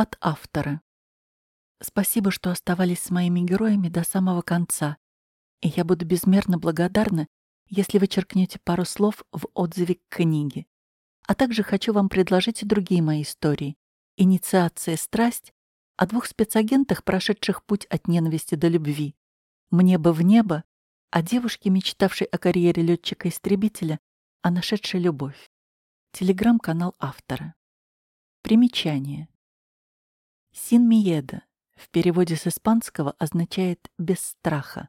От автора. Спасибо, что оставались с моими героями до самого конца, и я буду безмерно благодарна, если вы черкнете пару слов в отзыве к книге. А также хочу вам предложить и другие мои истории. «Инициация. Страсть» о двух спецагентах, прошедших путь от ненависти до любви. «Мне бы в небо» о девушке, мечтавшей о карьере летчика-истребителя, а нашедшей любовь. Телеграм-канал автора. Примечание. Син Миеда в переводе с испанского означает «без страха».